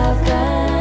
about that.